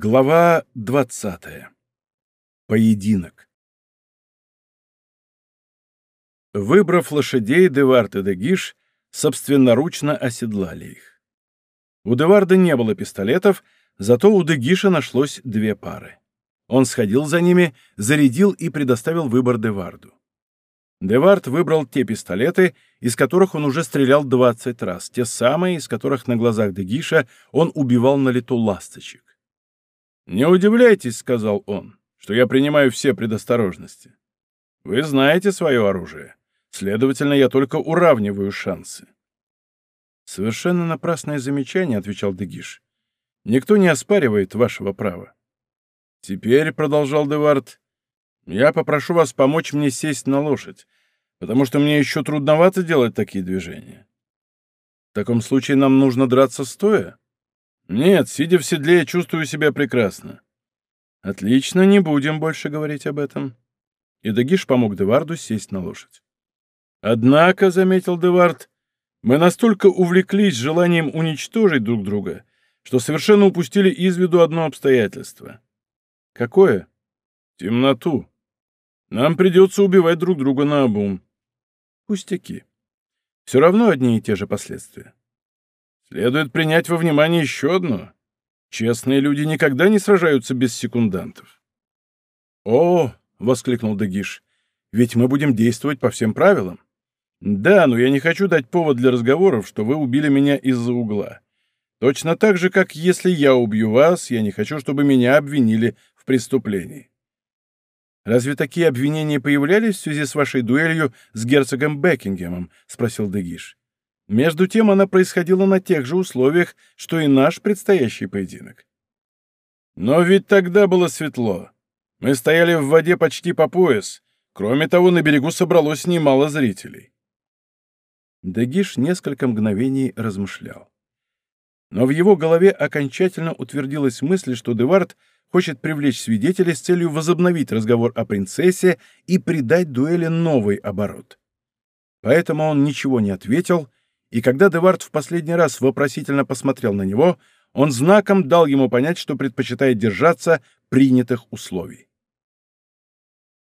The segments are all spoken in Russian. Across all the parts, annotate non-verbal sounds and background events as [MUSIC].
Глава 20. Поединок. Выбрав лошадей, Девард и Дегиш собственноручно оседлали их. У Деварда не было пистолетов, зато у Дегиша нашлось две пары. Он сходил за ними, зарядил и предоставил выбор Деварду. Девард выбрал те пистолеты, из которых он уже стрелял 20 раз, те самые, из которых на глазах Дегиша он убивал на лету ласточек. «Не удивляйтесь», — сказал он, — «что я принимаю все предосторожности. Вы знаете свое оружие. Следовательно, я только уравниваю шансы». «Совершенно напрасное замечание», — отвечал Дегиш. «Никто не оспаривает вашего права». «Теперь», — продолжал Девард, — «я попрошу вас помочь мне сесть на лошадь, потому что мне еще трудновато делать такие движения». «В таком случае нам нужно драться стоя?» «Нет, сидя в седле, я чувствую себя прекрасно». «Отлично, не будем больше говорить об этом». И Дагиш помог Деварду сесть на лошадь. «Однако», — заметил Девард, — «мы настолько увлеклись желанием уничтожить друг друга, что совершенно упустили из виду одно обстоятельство». «Какое?» «Темноту. Нам придется убивать друг друга наобум». «Пустяки. Все равно одни и те же последствия». Следует принять во внимание еще одно. Честные люди никогда не сражаются без секундантов. «О!» — воскликнул Дагиш. «Ведь мы будем действовать по всем правилам». «Да, но я не хочу дать повод для разговоров, что вы убили меня из-за угла. Точно так же, как если я убью вас, я не хочу, чтобы меня обвинили в преступлении». «Разве такие обвинения появлялись в связи с вашей дуэлью с герцогом Бекингемом?» — спросил Дегиш. Между тем она происходила на тех же условиях, что и наш предстоящий поединок. Но ведь тогда было светло. Мы стояли в воде почти по пояс. Кроме того, на берегу собралось немало зрителей. Дагиш несколько мгновений размышлял. Но в его голове окончательно утвердилась мысль, что Девард хочет привлечь свидетелей с целью возобновить разговор о принцессе и придать дуэли новый оборот. Поэтому он ничего не ответил и когда Девард в последний раз вопросительно посмотрел на него, он знаком дал ему понять, что предпочитает держаться принятых условий.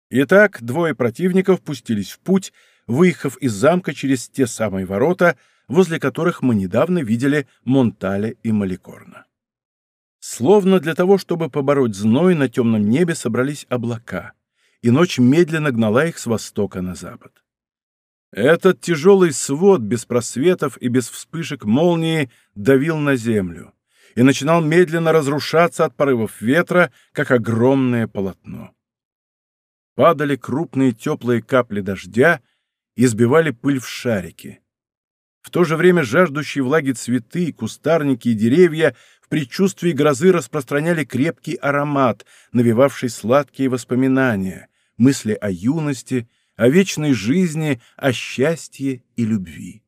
Итак, двое противников пустились в путь, выехав из замка через те самые ворота, возле которых мы недавно видели Монтале и Маликорна. Словно для того, чтобы побороть зной, на темном небе собрались облака, и ночь медленно гнала их с востока на запад. Этот тяжелый свод без просветов и без вспышек молнии давил на землю и начинал медленно разрушаться от порывов ветра, как огромное полотно. Падали крупные теплые капли дождя и сбивали пыль в шарики. В то же время жаждущие влаги цветы, кустарники и деревья в предчувствии грозы распространяли крепкий аромат, навевавший сладкие воспоминания, мысли о юности — о вечной жизни, о счастье и любви.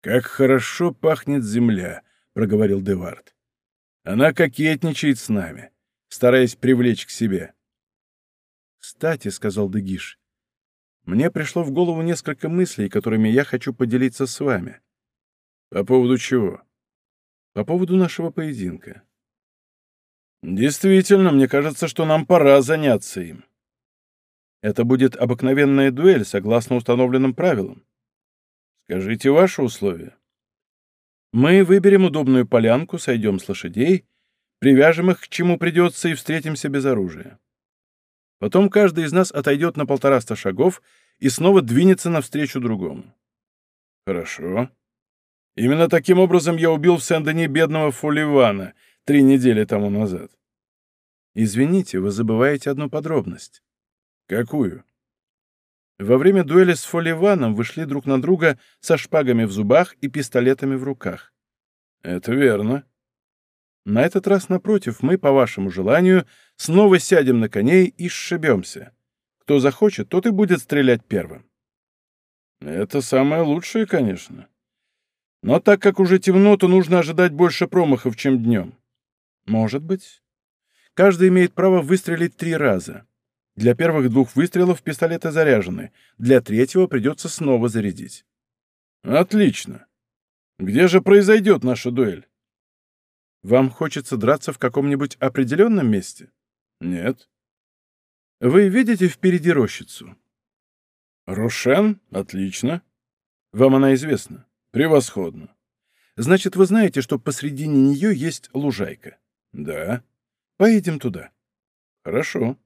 «Как хорошо пахнет земля», — проговорил Девард. «Она кокетничает с нами, стараясь привлечь к себе». «Кстати», — сказал Дегиш, — «мне пришло в голову несколько мыслей, которыми я хочу поделиться с вами». «По поводу чего?» «По поводу нашего поединка». «Действительно, мне кажется, что нам пора заняться им». Это будет обыкновенная дуэль, согласно установленным правилам. Скажите ваши условия. Мы выберем удобную полянку, сойдем с лошадей, привяжем их к чему придется и встретимся без оружия. Потом каждый из нас отойдет на полтораста шагов и снова двинется навстречу другому. Хорошо. Именно таким образом я убил в Сен-Дени бедного Фоливана три недели тому назад. Извините, вы забываете одну подробность. «Какую?» Во время дуэли с Фоливаном вы шли друг на друга со шпагами в зубах и пистолетами в руках. Это верно. На этот раз, напротив, мы, по вашему желанию, снова сядем на коней и сшибемся. Кто захочет, тот и будет стрелять первым. Это самое лучшее, конечно. Но так как уже темно, то нужно ожидать больше промахов, чем днем. Может быть. Каждый имеет право выстрелить три раза. Для первых двух выстрелов пистолеты заряжены, для третьего придется снова зарядить. Отлично. Где же произойдет наша дуэль? Вам хочется драться в каком-нибудь определенном месте? Нет. Вы видите впереди рощицу? Рошен? Отлично. Вам она известна? Превосходно. Значит, вы знаете, что посредине нее есть лужайка? Да. Поедем туда. Хорошо.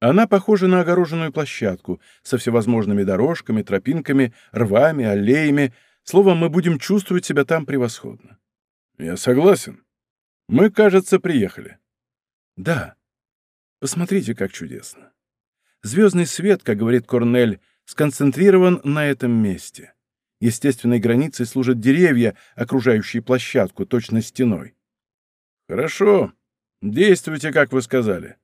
Она похожа на огороженную площадку со всевозможными дорожками, тропинками, рвами, аллеями. Словом, мы будем чувствовать себя там превосходно. Я согласен. Мы, кажется, приехали. Да. Посмотрите, как чудесно. Звездный свет, как говорит Корнель, сконцентрирован на этом месте. Естественной границей служат деревья, окружающие площадку, точно стеной. Хорошо. Действуйте, как вы сказали.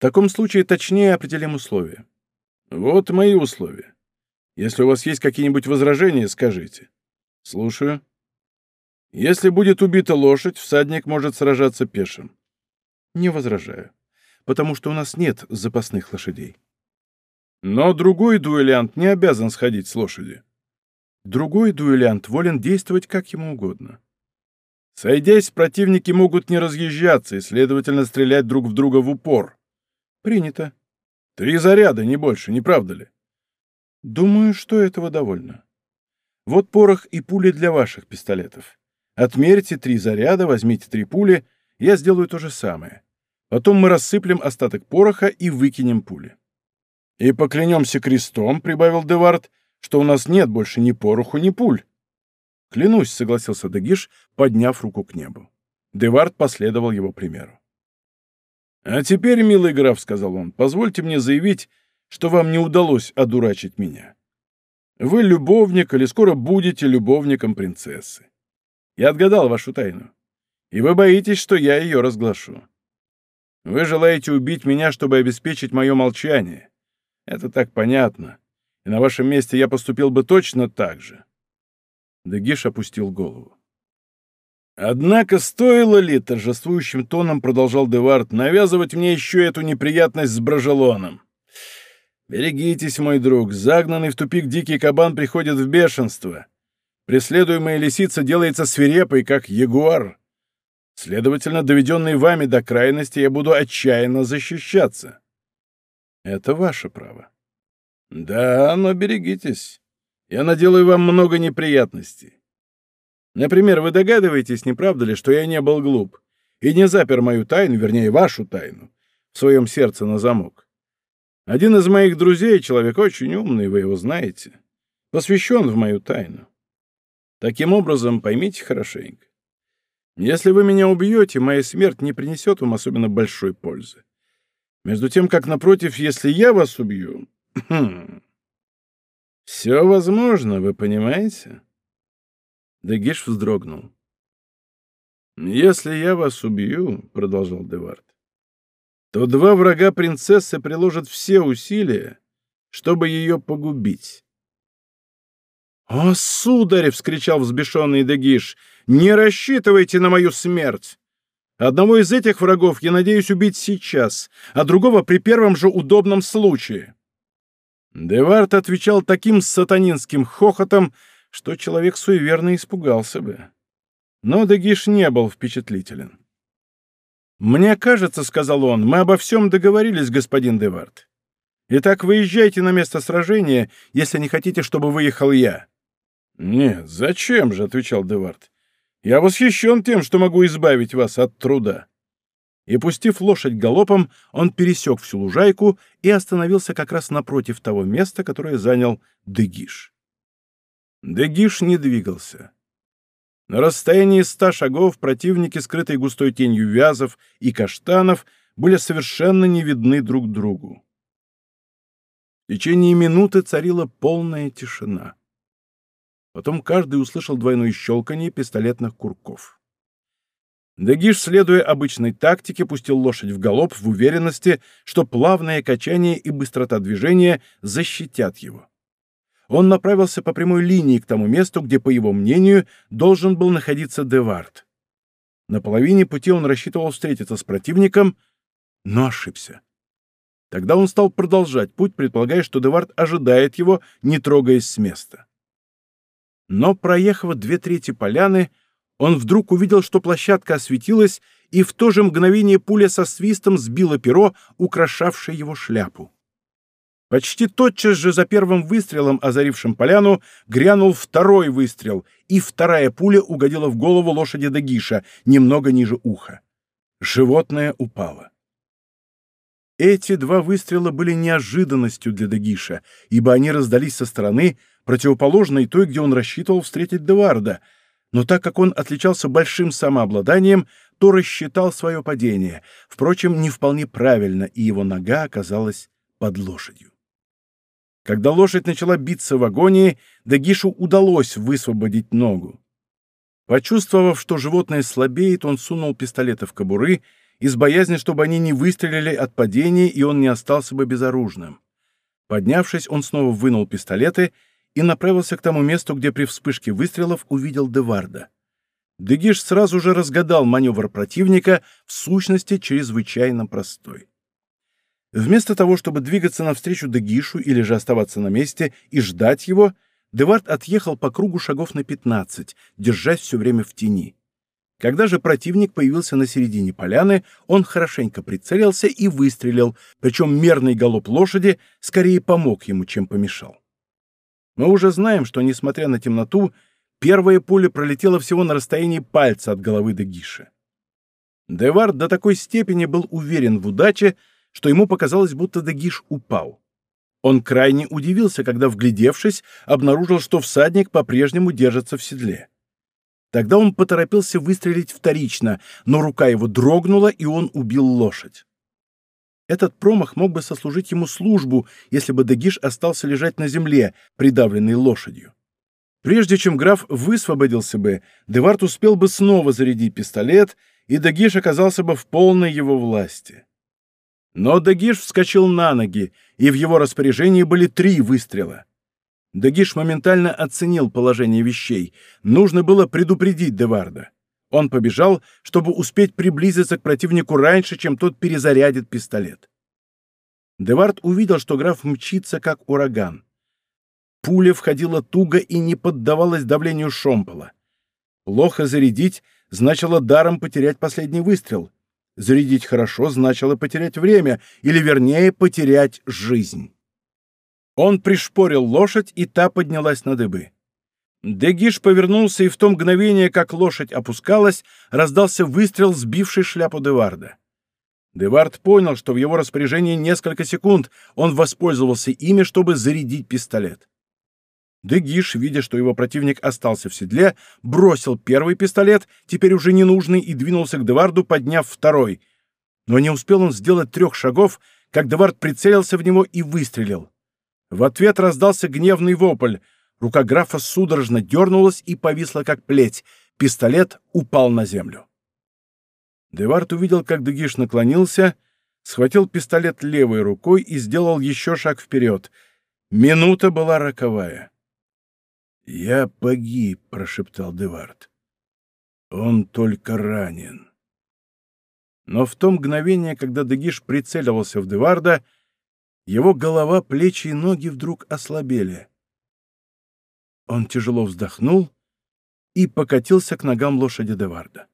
В таком случае точнее определим условия. Вот мои условия. Если у вас есть какие-нибудь возражения, скажите. Слушаю. Если будет убита лошадь, всадник может сражаться пешим. Не возражаю, потому что у нас нет запасных лошадей. Но другой дуэлянт не обязан сходить с лошади. Другой дуэлянт волен действовать как ему угодно. Сойдясь, противники могут не разъезжаться и, следовательно, стрелять друг в друга в упор. Принято. Три заряда, не больше, не правда ли? Думаю, что этого довольно. Вот порох и пули для ваших пистолетов. Отмерьте три заряда, возьмите три пули, я сделаю то же самое. Потом мы рассыплем остаток пороха и выкинем пули. И поклянемся крестом, — прибавил Девард, — что у нас нет больше ни пороху, ни пуль. Клянусь, — согласился Дегиш, подняв руку к небу. Девард последовал его примеру. «А теперь, милый граф, — сказал он, — позвольте мне заявить, что вам не удалось одурачить меня. Вы любовник или скоро будете любовником принцессы. Я отгадал вашу тайну. И вы боитесь, что я ее разглашу. Вы желаете убить меня, чтобы обеспечить мое молчание. Это так понятно. И на вашем месте я поступил бы точно так же. Дегиш опустил голову. «Однако стоило ли, — торжествующим тоном продолжал Девард, — навязывать мне еще эту неприятность с Брожелоном? Берегитесь, мой друг, загнанный в тупик дикий кабан приходит в бешенство. Преследуемая лисица делается свирепой, как ягуар. Следовательно, доведенный вами до крайности, я буду отчаянно защищаться. Это ваше право. Да, но берегитесь. Я наделаю вам много неприятностей. Например, вы догадываетесь, не правда ли, что я не был глуп и не запер мою тайну, вернее, вашу тайну, в своем сердце на замок. Один из моих друзей, человек очень умный, вы его знаете, посвящен в мою тайну. Таким образом, поймите хорошенько. Если вы меня убьете, моя смерть не принесет вам особенно большой пользы. Между тем, как, напротив, если я вас убью... [CLEARS THROAT] Хм, все возможно, вы понимаете? Дегиш вздрогнул. «Если я вас убью, — продолжал Девард, — то два врага принцессы приложат все усилия, чтобы ее погубить. «О, сударь!» — вскричал взбешенный Дегиш. «Не рассчитывайте на мою смерть! Одного из этих врагов я надеюсь убить сейчас, а другого при первом же удобном случае». Девард отвечал таким сатанинским хохотом, что человек суеверно испугался бы. Но Дегиш не был впечатлителен. «Мне кажется, — сказал он, — мы обо всем договорились, господин Девард. Итак, выезжайте на место сражения, если не хотите, чтобы выехал я». «Нет, зачем же?» — отвечал Девард. «Я восхищен тем, что могу избавить вас от труда». И, пустив лошадь галопом, он пересек всю лужайку и остановился как раз напротив того места, которое занял Дегиш. Дегиш не двигался. На расстоянии ста шагов противники, скрытые густой тенью вязов и каштанов, были совершенно не видны друг другу. В течение минуты царила полная тишина. Потом каждый услышал двойное щелканье пистолетных курков. Дегиш, следуя обычной тактике, пустил лошадь в галоп в уверенности, что плавное качание и быстрота движения защитят его. Он направился по прямой линии к тому месту, где, по его мнению, должен был находиться Девард. На половине пути он рассчитывал встретиться с противником, но ошибся. Тогда он стал продолжать путь, предполагая, что Девард ожидает его, не трогаясь с места. Но, проехав две трети поляны, он вдруг увидел, что площадка осветилась, и в то же мгновение пуля со свистом сбила перо, украшавшее его шляпу. Почти тотчас же за первым выстрелом, озарившим поляну, грянул второй выстрел, и вторая пуля угодила в голову лошади Дагиша, немного ниже уха. Животное упало. Эти два выстрела были неожиданностью для Дагиша, ибо они раздались со стороны, противоположной той, где он рассчитывал встретить Деварда, но так как он отличался большим самообладанием, то рассчитал свое падение, впрочем, не вполне правильно, и его нога оказалась под лошадью. Когда лошадь начала биться в агонии, Дагишу удалось высвободить ногу. Почувствовав, что животное слабеет, он сунул пистолеты в кобуры, из боязни, чтобы они не выстрелили от падения, и он не остался бы безоружным. Поднявшись, он снова вынул пистолеты и направился к тому месту, где при вспышке выстрелов увидел Деварда. Дегиш сразу же разгадал маневр противника, в сущности, чрезвычайно простой. Вместо того, чтобы двигаться навстречу Дегишу или же оставаться на месте и ждать его, Девард отъехал по кругу шагов на 15, держась все время в тени. Когда же противник появился на середине поляны, он хорошенько прицелился и выстрелил, причем мерный галоп лошади скорее помог ему, чем помешал. Мы уже знаем, что, несмотря на темноту, первая пуля пролетела всего на расстоянии пальца от головы Дегиша. Девард до такой степени был уверен в удаче, что ему показалось, будто Дагиш упал. Он крайне удивился, когда, вглядевшись, обнаружил, что всадник по-прежнему держится в седле. Тогда он поторопился выстрелить вторично, но рука его дрогнула, и он убил лошадь. Этот промах мог бы сослужить ему службу, если бы Дагиш остался лежать на земле, придавленный лошадью. Прежде чем граф высвободился бы, Девард успел бы снова зарядить пистолет, и Дагиш оказался бы в полной его власти. Но Дагиш вскочил на ноги, и в его распоряжении были три выстрела. Дагиш моментально оценил положение вещей. Нужно было предупредить Деварда. Он побежал, чтобы успеть приблизиться к противнику раньше, чем тот перезарядит пистолет. Девард увидел, что граф мчится, как ураган. Пуля входила туго и не поддавалась давлению шомпола. Плохо зарядить значило даром потерять последний выстрел. Зарядить хорошо значило потерять время, или, вернее, потерять жизнь. Он пришпорил лошадь, и та поднялась на дыбы. Дегиш повернулся, и в то мгновение, как лошадь опускалась, раздался выстрел, сбивший шляпу Деварда. Девард понял, что в его распоряжении несколько секунд, он воспользовался ими, чтобы зарядить пистолет. Дегиш, видя, что его противник остался в седле, бросил первый пистолет, теперь уже ненужный, и двинулся к Деварду, подняв второй. Но не успел он сделать трех шагов, как Девард прицелился в него и выстрелил. В ответ раздался гневный вопль. Рука графа судорожно дернулась и повисла, как плеть. Пистолет упал на землю. Девард увидел, как Дегиш наклонился, схватил пистолет левой рукой и сделал еще шаг вперед. Минута была роковая. «Я погиб», — прошептал Девард. «Он только ранен». Но в то мгновение, когда Дегиш прицеливался в Деварда, его голова, плечи и ноги вдруг ослабели. Он тяжело вздохнул и покатился к ногам лошади Деварда.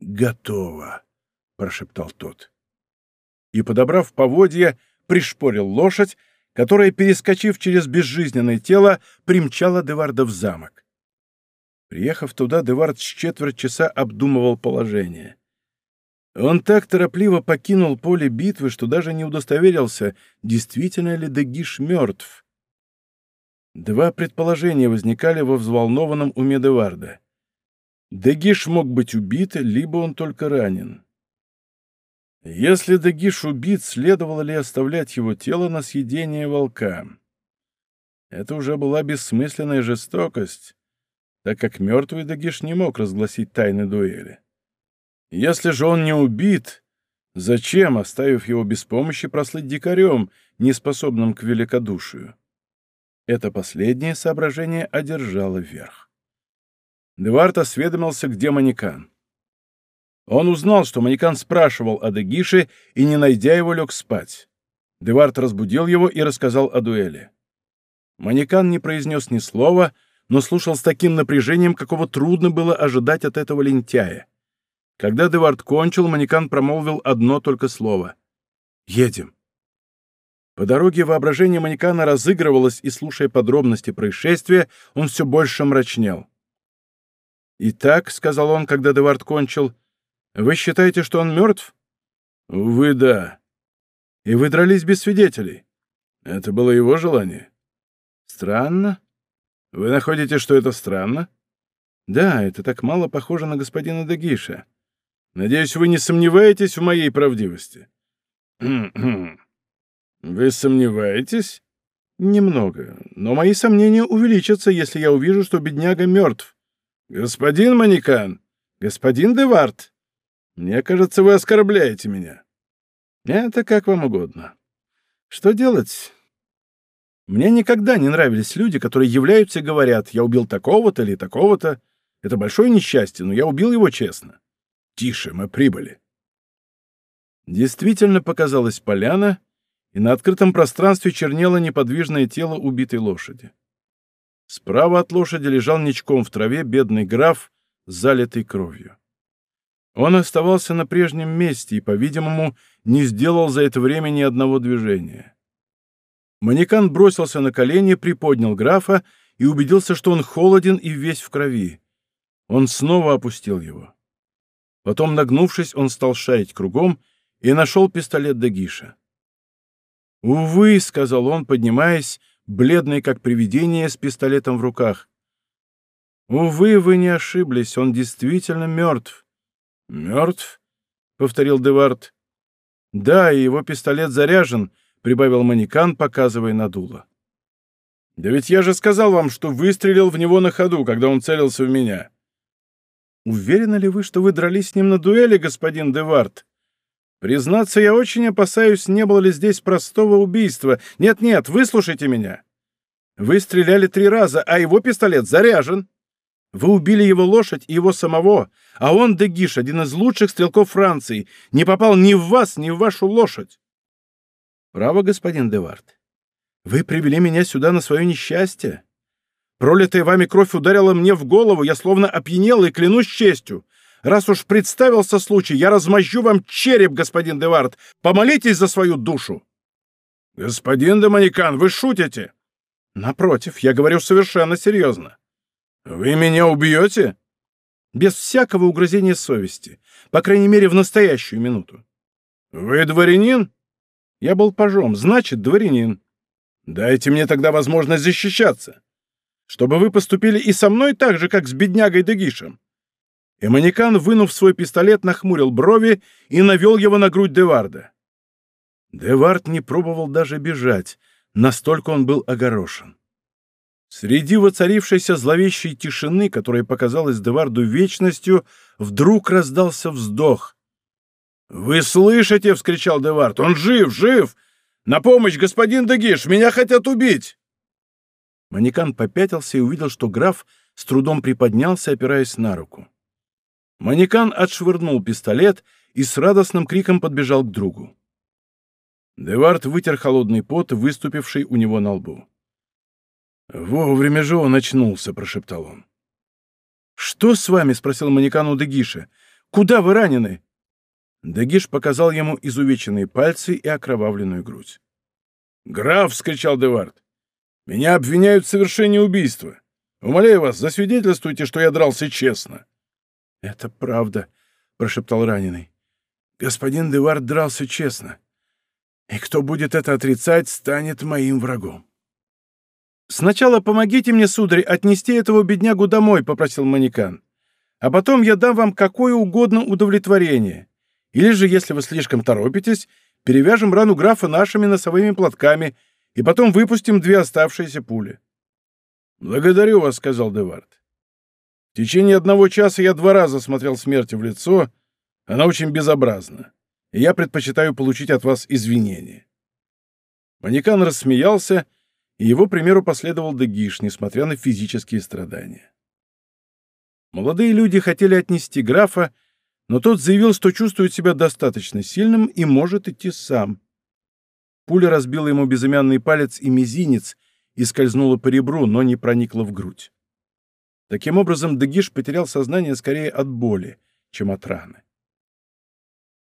«Готово», — прошептал тот. И, подобрав поводья, пришпорил лошадь, которая, перескочив через безжизненное тело, примчала Деварда в замок. Приехав туда, Девард с четверть часа обдумывал положение. Он так торопливо покинул поле битвы, что даже не удостоверился, действительно ли Дегиш мертв. Два предположения возникали во взволнованном уме Деварда. Дегиш мог быть убит, либо он только ранен. Если Дагиш убит, следовало ли оставлять его тело на съедение волка? Это уже была бессмысленная жестокость, так как мертвый Дагиш не мог разгласить тайны дуэли. Если же он не убит, зачем, оставив его без помощи, прослыть дикарем, неспособным к великодушию? Это последнее соображение одержало верх. Девард осведомился, где манекан. Он узнал, что манекан спрашивал о Дегише и, не найдя его, лег спать. Девард разбудил его и рассказал о дуэли. Манекан не произнес ни слова, но слушал с таким напряжением, какого трудно было ожидать от этого лентяя. Когда Девард кончил, манекан промолвил одно только слово. «Едем». По дороге воображение манекана разыгрывалось, и, слушая подробности происшествия, он все больше мрачнел. «Итак», — сказал он, когда Девард кончил, — «вы считаете, что он мертв?» «Увы, да». «И вы дрались без свидетелей?» «Это было его желание». «Странно. Вы находите, что это странно?» «Да, это так мало похоже на господина Дегиша. Надеюсь, вы не сомневаетесь в моей правдивости?» [CLEARS THROAT] «Вы сомневаетесь?» «Немного. Но мои сомнения увеличатся, если я увижу, что бедняга мертв». «Господин Манекан! Господин Девард! Мне кажется, вы оскорбляете меня». «Это как вам угодно. Что делать?» Мне никогда не нравились люди, которые являются и говорят, я убил такого-то или такого-то. Это большое несчастье, но я убил его честно. Тише, мы прибыли. Действительно показалась поляна, и на открытом пространстве чернело неподвижное тело убитой лошади. Справа от лошади лежал ничком в траве бедный граф, залитый кровью. Он оставался на прежнем месте и, по-видимому, не сделал за это время ни одного движения. Манекан бросился на колени, приподнял графа и убедился, что он холоден и весь в крови. Он снова опустил его. Потом, нагнувшись, он стал шарить кругом и нашел пистолет Дагиша. «Увы», — сказал он, поднимаясь, бледный как привидение, с пистолетом в руках. «Увы, вы не ошиблись, он действительно мертв». «Мертв?» — повторил Девард. «Да, и его пистолет заряжен», — прибавил манекан, показывая на дуло. «Да ведь я же сказал вам, что выстрелил в него на ходу, когда он целился в меня». «Уверены ли вы, что вы дрались с ним на дуэли, господин Девард?» Признаться, я очень опасаюсь, не было ли здесь простого убийства. Нет-нет, выслушайте меня. Вы стреляли три раза, а его пистолет заряжен. Вы убили его лошадь и его самого, а он, Дегиш, один из лучших стрелков Франции, не попал ни в вас, ни в вашу лошадь. Право, господин Девард. Вы привели меня сюда на свое несчастье. Пролитая вами кровь ударила мне в голову, я словно опьянел и клянусь честью. Раз уж представился случай, я размозжу вам череп, господин Девард. Помолитесь за свою душу. Господин Доманикан, вы шутите? Напротив, я говорю совершенно серьезно. Вы меня убьете? Без всякого угрызения совести. По крайней мере, в настоящую минуту. Вы дворянин? Я был пажом, значит, дворянин. Дайте мне тогда возможность защищаться. Чтобы вы поступили и со мной так же, как с беднягой Дегишем. И манекан, вынув свой пистолет, нахмурил брови и навел его на грудь Деварда. Девард не пробовал даже бежать, настолько он был огорошен. Среди воцарившейся зловещей тишины, которая показалась Деварду вечностью, вдруг раздался вздох. «Вы слышите?» — вскричал Девард. «Он жив, жив! На помощь, господин Дегиш! Меня хотят убить!» Манекан попятился и увидел, что граф с трудом приподнялся, опираясь на руку. Манекан отшвырнул пистолет и с радостным криком подбежал к другу. Девард вытер холодный пот, выступивший у него на лбу. «Вовремя же он очнулся», — прошептал он. «Что с вами?» — спросил Манекан у Дегиша. «Куда вы ранены?» Дегиш показал ему изувеченные пальцы и окровавленную грудь. «Граф!» — вскричал Девард. «Меня обвиняют в совершении убийства. Умоляю вас, засвидетельствуйте, что я дрался честно». «Это правда», — прошептал раненый. «Господин Девард дрался честно. И кто будет это отрицать, станет моим врагом». «Сначала помогите мне, сударь, отнести этого беднягу домой», — попросил Манекан. «А потом я дам вам какое угодно удовлетворение. Или же, если вы слишком торопитесь, перевяжем рану графа нашими носовыми платками и потом выпустим две оставшиеся пули». «Благодарю вас», — сказал Девард. В течение одного часа я два раза смотрел смерти в лицо. Она очень безобразна. И я предпочитаю получить от вас извинения. Манекан рассмеялся, и его примеру последовал Дегиш, несмотря на физические страдания. Молодые люди хотели отнести графа, но тот заявил, что чувствует себя достаточно сильным и может идти сам. Пуля разбила ему безымянный палец и мизинец и скользнула по ребру, но не проникла в грудь. Таким образом, Дегиш потерял сознание скорее от боли, чем от раны.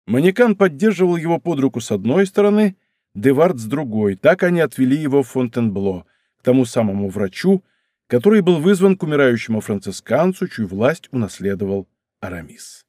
Манекан поддерживал его под руку с одной стороны, Девард с другой. Так они отвели его в Фонтенбло, к тому самому врачу, который был вызван к умирающему францисканцу, чью власть унаследовал Арамис.